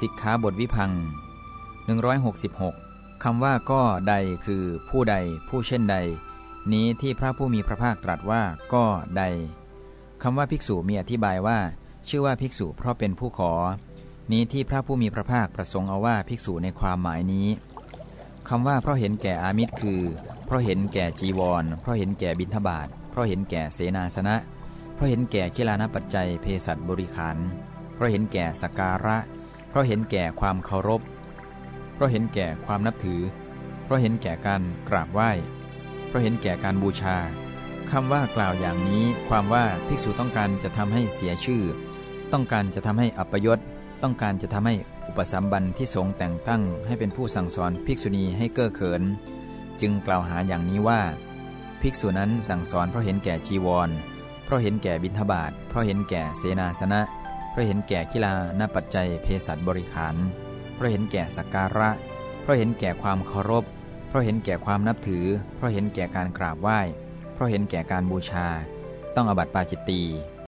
สิกขาบทวิพัง166คำว่าก็ใดคือผู้ใดผู้เช่นใด นี้ที่พระผู้มีพระภาคตรัสว่าก็ใดคำว่าภิกษุมีอธิบายว่า ชื่อว่าภิกษุเพราะเป็นผู้ขอ นี้ที่พระผู้มีพระภาคประสงค์เอาว่าภิกษุในความหมายนี้คำว่าเพราะเห็นแก่อามิตรคือ เพราะเห็นแก่จีวร เพราะเห็นแก่บิณฑบาตเพราะเห็นแก่เสนาสนะ เพราะเห็นแก่คิลานปัจจัยเภสัชบริขารเพราะเห็นแก่สการะ ราะเห็นแก่ความเคารพ เพราะเห็นแก่ความนับถือ เพราะเห็นแก่การกราบไหว้ เพราะเห็นแก่การบูชาคำว่ากล่าวอย่างนี้ ความว่าภิกษุต้องการจะทำให้เสียชื่อ ต้องการจะทำให้อัปยศ ต้องการจะทำให้อุปสัมบันที่สงแต่งตั้ง ให้เป็นผู้สั่งสอนภิกษุณีให้เก้อเขิน จึงกล่าวหาอย่างนี้ว่า ภิกษุนั้นสั่งสอนเพราะเห็นแก่จีวร เพราะเห็นแก่บิณฑบาตเพราะเห็นแก่เสนาสนะ พราะเห็นแก่กีฬาณปัจจัยเภสัชบริขารเพราะเห็นแก่สักการะเพราะเห็นแก่ความเคารพเพราะเห็นแก่ความนับถือเพราะเห็นแก่การกราบไหว้เพราะเห็นแก่การบูชา ต้องอบัติปาจิตตี